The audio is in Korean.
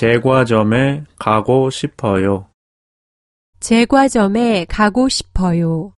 제과점에 가고 싶어요. 제과점에 가고 싶어요.